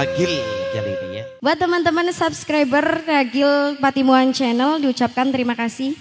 Ragil kali ini ya. Buat teman-teman subscriber Ragil Patimuan Channel diucapkan terima kasih.